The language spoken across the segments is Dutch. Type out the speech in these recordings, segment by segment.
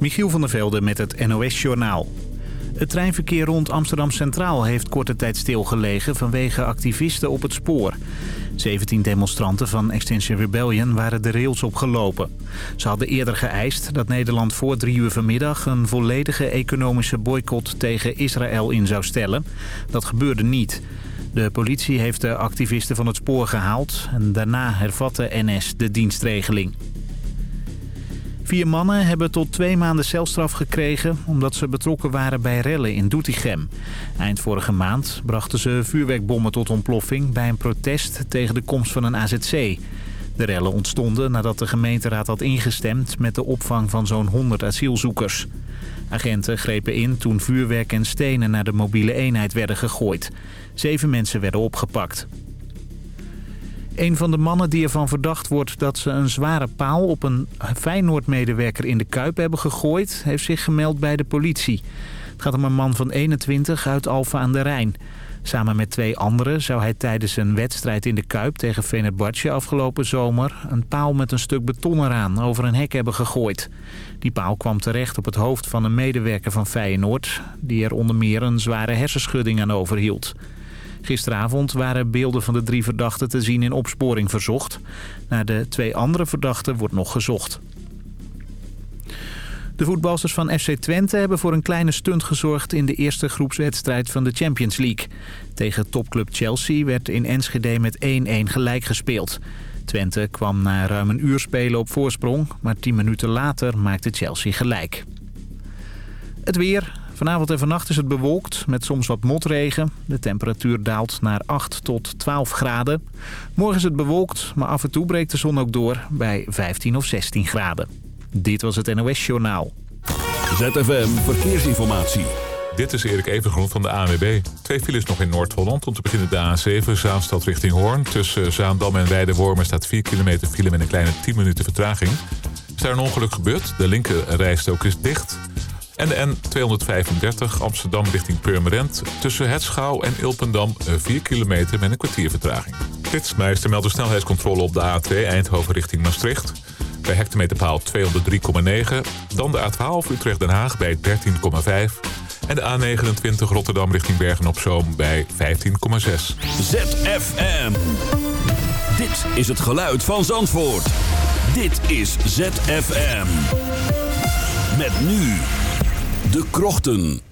Michiel van der Velde met het NOS-journaal. Het treinverkeer rond Amsterdam Centraal heeft korte tijd stilgelegen vanwege activisten op het spoor. 17 demonstranten van Extinction Rebellion waren de rails opgelopen. Ze hadden eerder geëist dat Nederland voor drie uur vanmiddag een volledige economische boycott tegen Israël in zou stellen. Dat gebeurde niet. De politie heeft de activisten van het spoor gehaald en daarna hervatte NS de dienstregeling. Vier mannen hebben tot twee maanden celstraf gekregen... omdat ze betrokken waren bij rellen in Doetinchem. Eind vorige maand brachten ze vuurwerkbommen tot ontploffing... bij een protest tegen de komst van een AZC. De rellen ontstonden nadat de gemeenteraad had ingestemd... met de opvang van zo'n 100 asielzoekers. Agenten grepen in toen vuurwerk en stenen naar de mobiele eenheid werden gegooid. Zeven mensen werden opgepakt. Een van de mannen die ervan verdacht wordt dat ze een zware paal op een Feyenoord-medewerker in de Kuip hebben gegooid, heeft zich gemeld bij de politie. Het gaat om een man van 21 uit Alfa aan de Rijn. Samen met twee anderen zou hij tijdens een wedstrijd in de Kuip tegen Fenerbahce afgelopen zomer een paal met een stuk beton eraan over een hek hebben gegooid. Die paal kwam terecht op het hoofd van een medewerker van Feyenoord, die er onder meer een zware hersenschudding aan overhield. Gisteravond waren beelden van de drie verdachten te zien in opsporing verzocht. Naar de twee andere verdachten wordt nog gezocht. De voetbalsters van FC Twente hebben voor een kleine stunt gezorgd... in de eerste groepswedstrijd van de Champions League. Tegen topclub Chelsea werd in Enschede met 1-1 gelijk gespeeld. Twente kwam na ruim een uur spelen op voorsprong... maar tien minuten later maakte Chelsea gelijk. Het weer. Vanavond en vannacht is het bewolkt met soms wat motregen. De temperatuur daalt naar 8 tot 12 graden. Morgen is het bewolkt, maar af en toe breekt de zon ook door bij 15 of 16 graden. Dit was het NOS Journaal. ZFM Verkeersinformatie. Dit is Erik Evengroen van de ANWB. Twee files nog in Noord-Holland. Om te beginnen de A7, Zaanstad richting Hoorn. Tussen Zaandam en Weidewormen staat 4 kilometer file met een kleine 10 minuten vertraging. Is daar een ongeluk gebeurd? De linker rijstok is dicht... En de N235 Amsterdam richting Purmerend. Tussen Het Schouw en Ilpendam 4 eh, kilometer met een kwartier vertraging. Flitsmeister meldt de snelheidscontrole op de A2 Eindhoven richting Maastricht. Bij hectometerpaal 203,9. Dan de A12 Utrecht-Den Haag bij 13,5. En de A29 Rotterdam richting Bergen-op-Zoom bij 15,6. ZFM. Dit is het geluid van Zandvoort. Dit is ZFM. Met nu... De Krochten.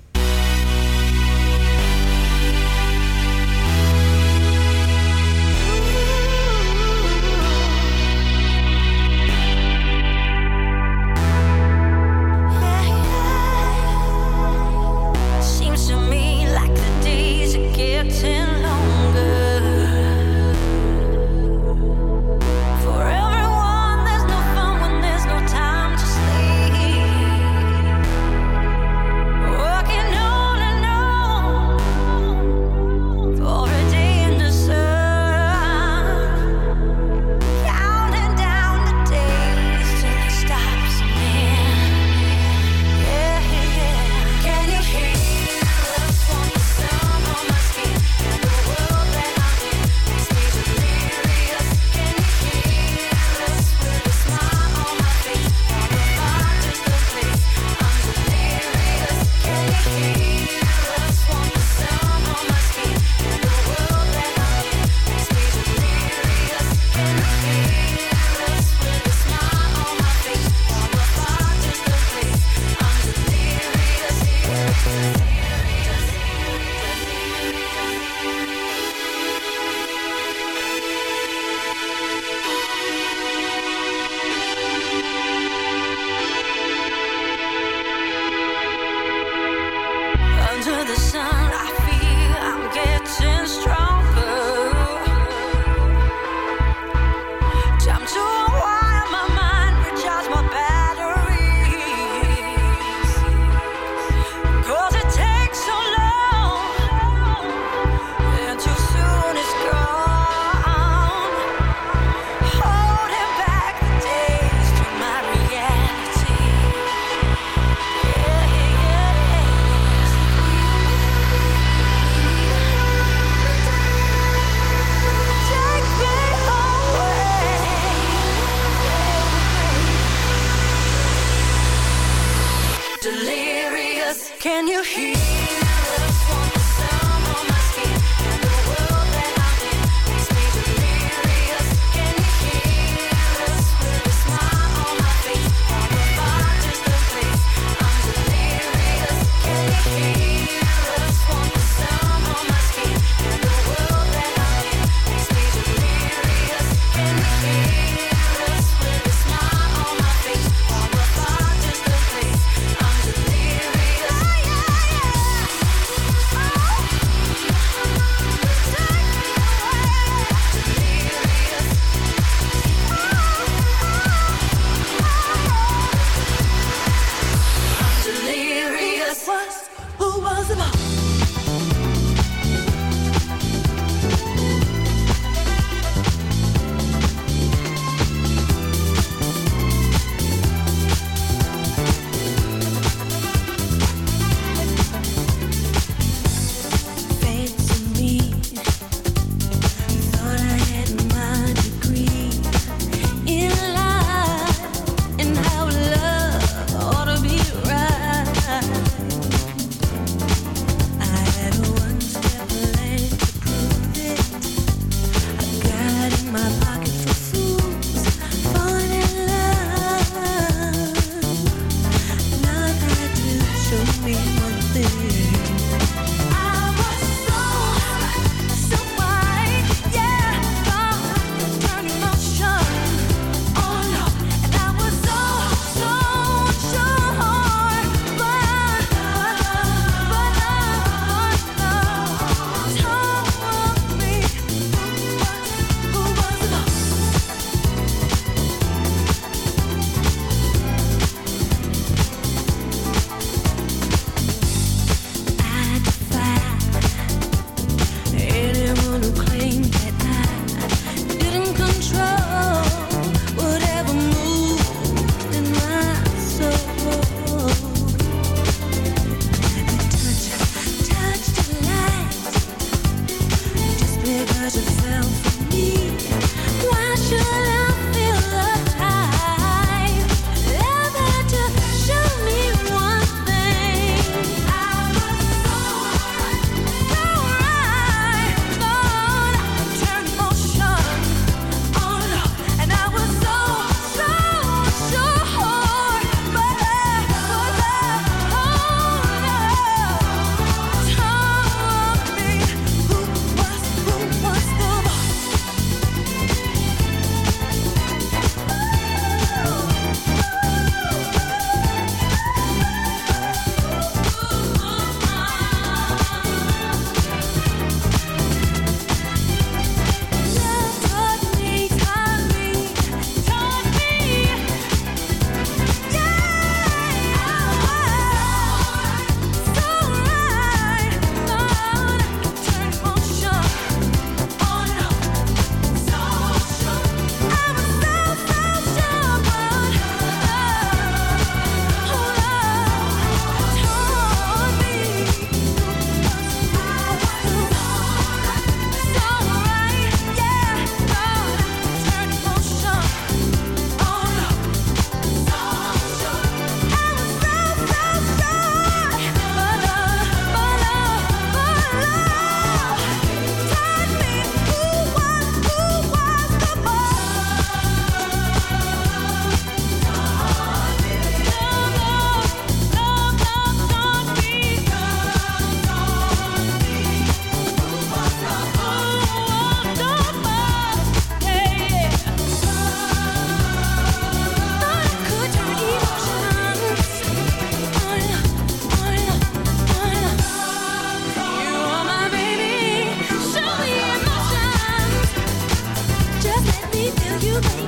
you, baby.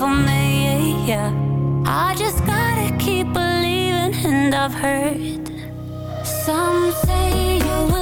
for me. Yeah, I just gotta keep believing, and I've heard some say you will.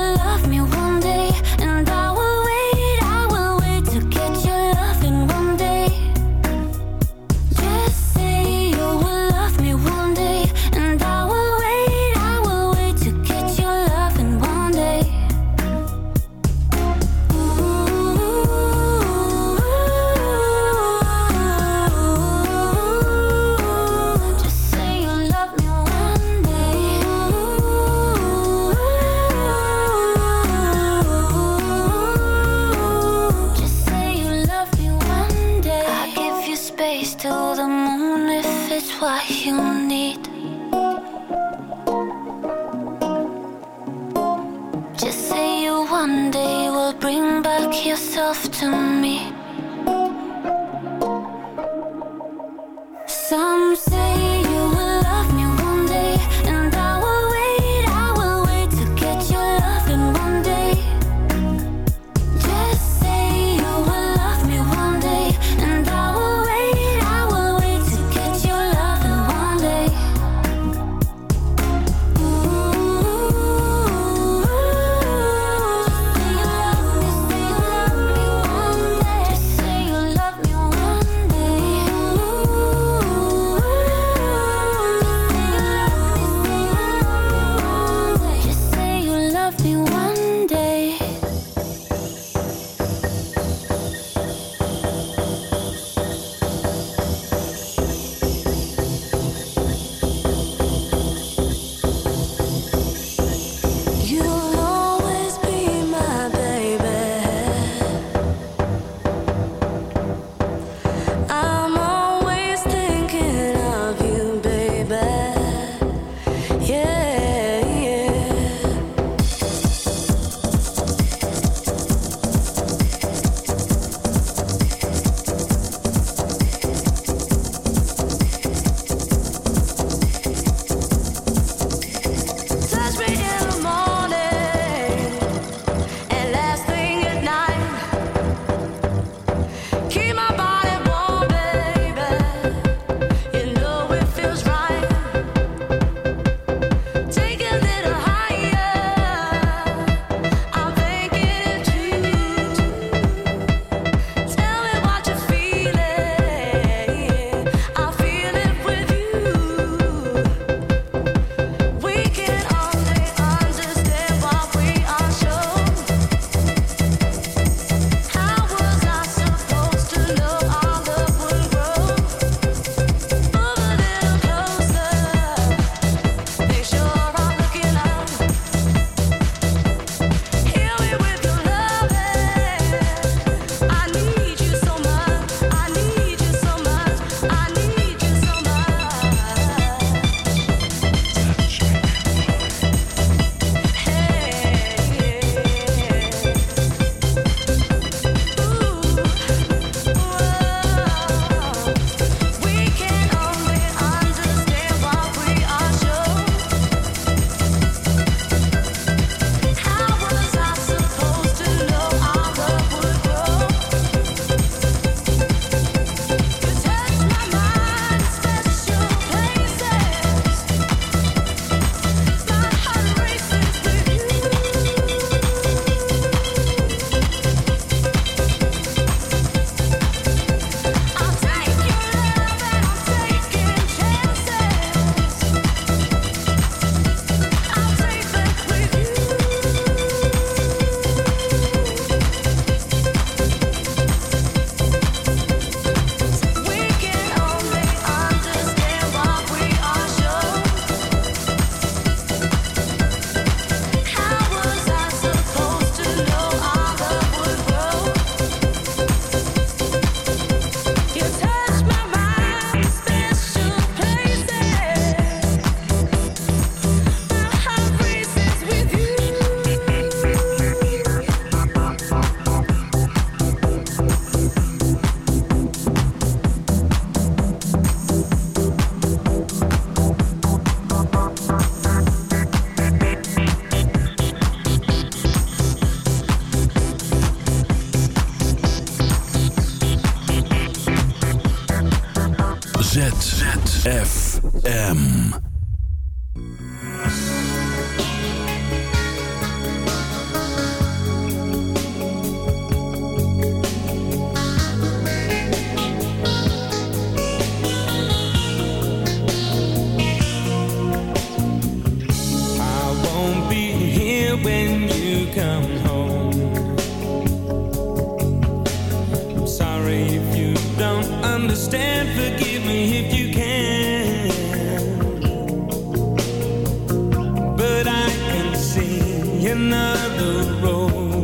Another road.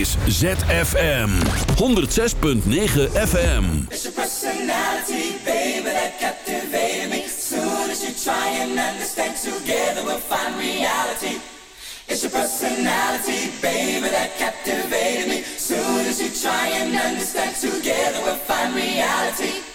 Is ZFM 106.9 FM. It's your personality, baby, that captivated me. Soon as you try and understand, together we'll find reality. It's your personality, baby, that captivated me. Soon as you try and understand, together we'll find reality.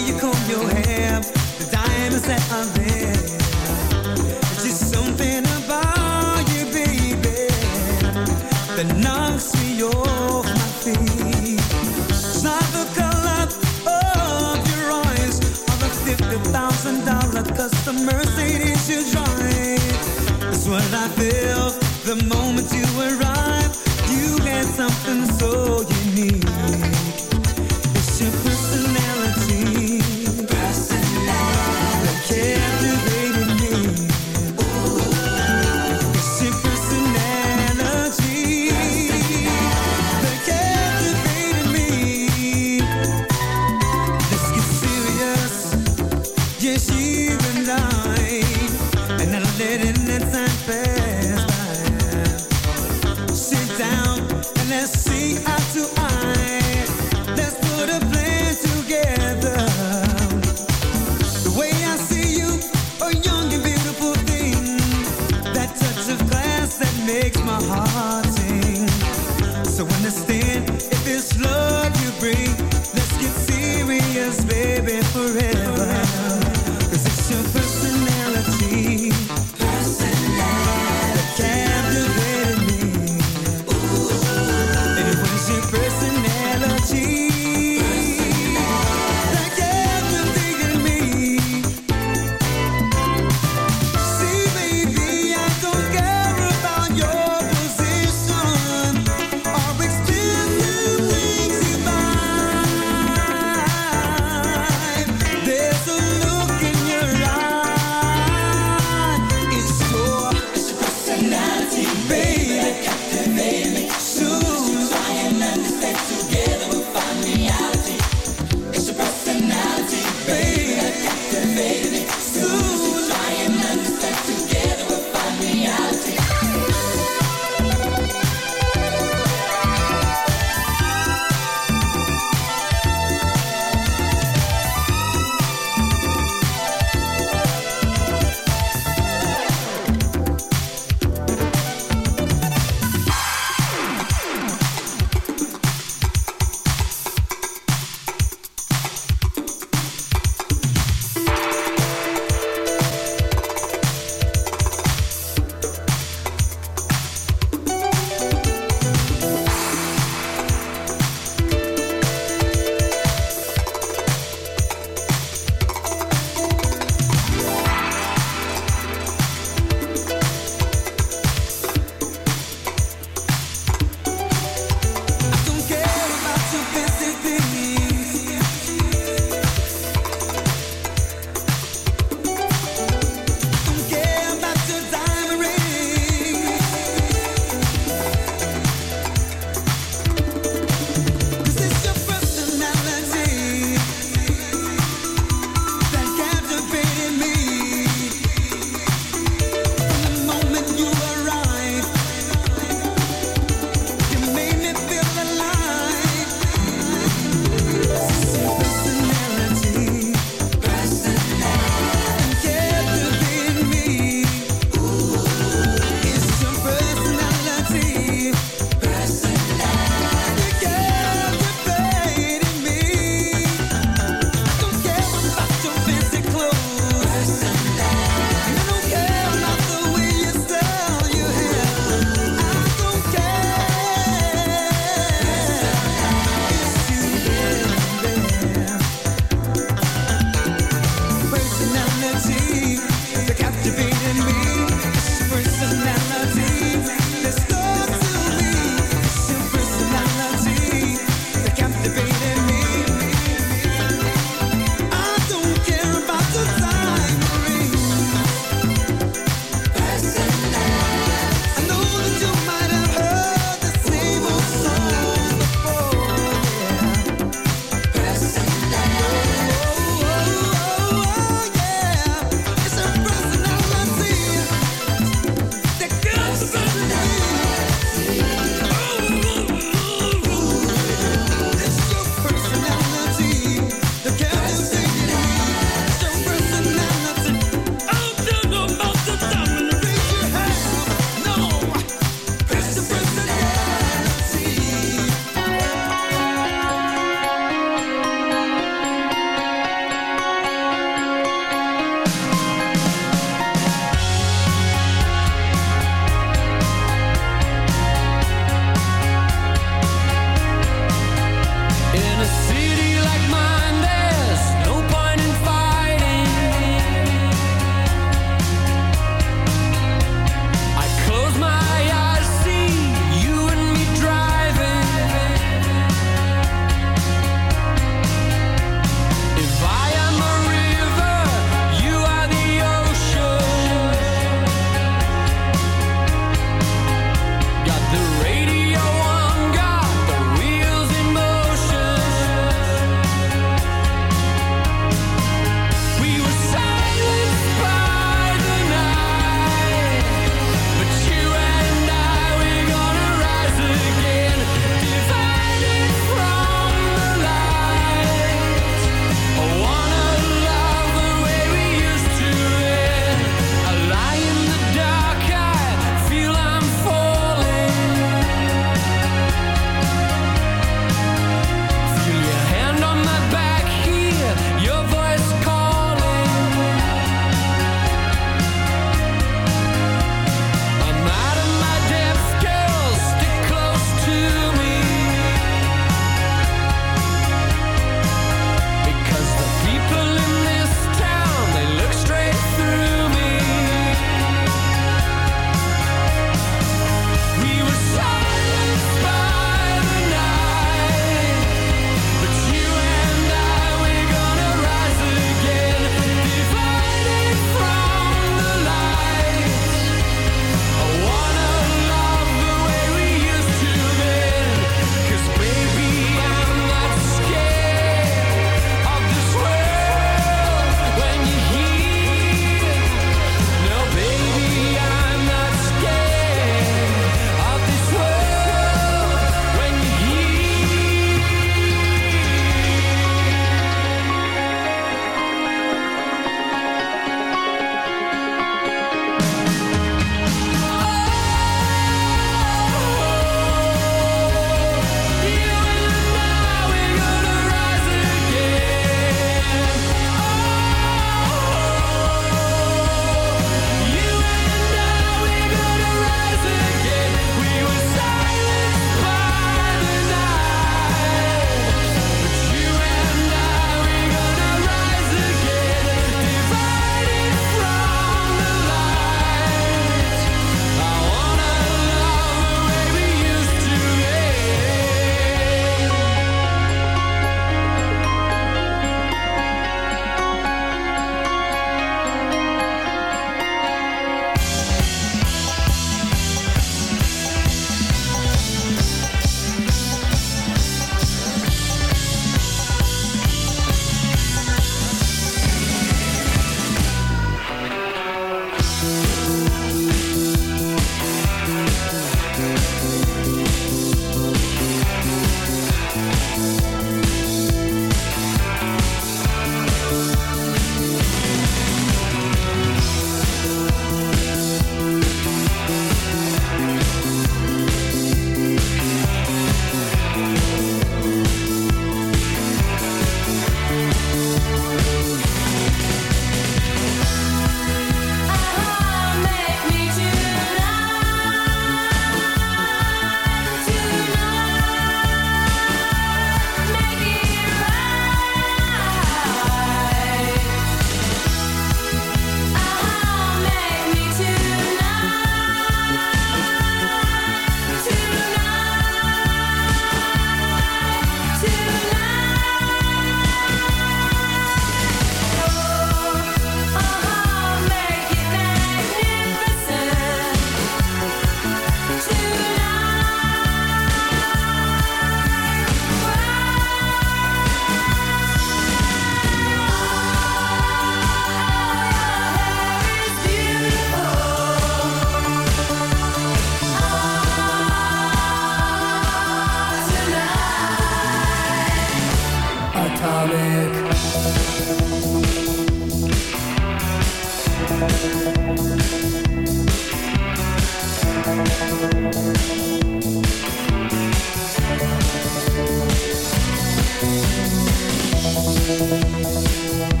Thank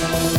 Thank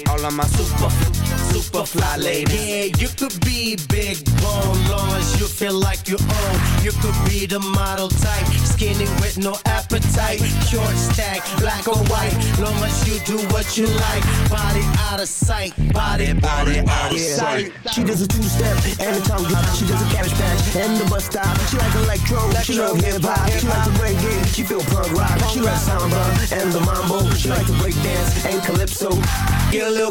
all of my super, super fly ladies. Yeah, you could be big bone, long as you feel like you own. You could be the model type, skinny with no appetite. Short stack, black or white, long as you do what you like. Body out of sight, body, body out of sight. She does a two-step and a tongue drop. She does a cabbage patch and the bus stop. She like electro, she love hip-hop. She likes like the reggae, she feel punk rock. She like samba and the mambo. She like to break dance and calypso. Get a little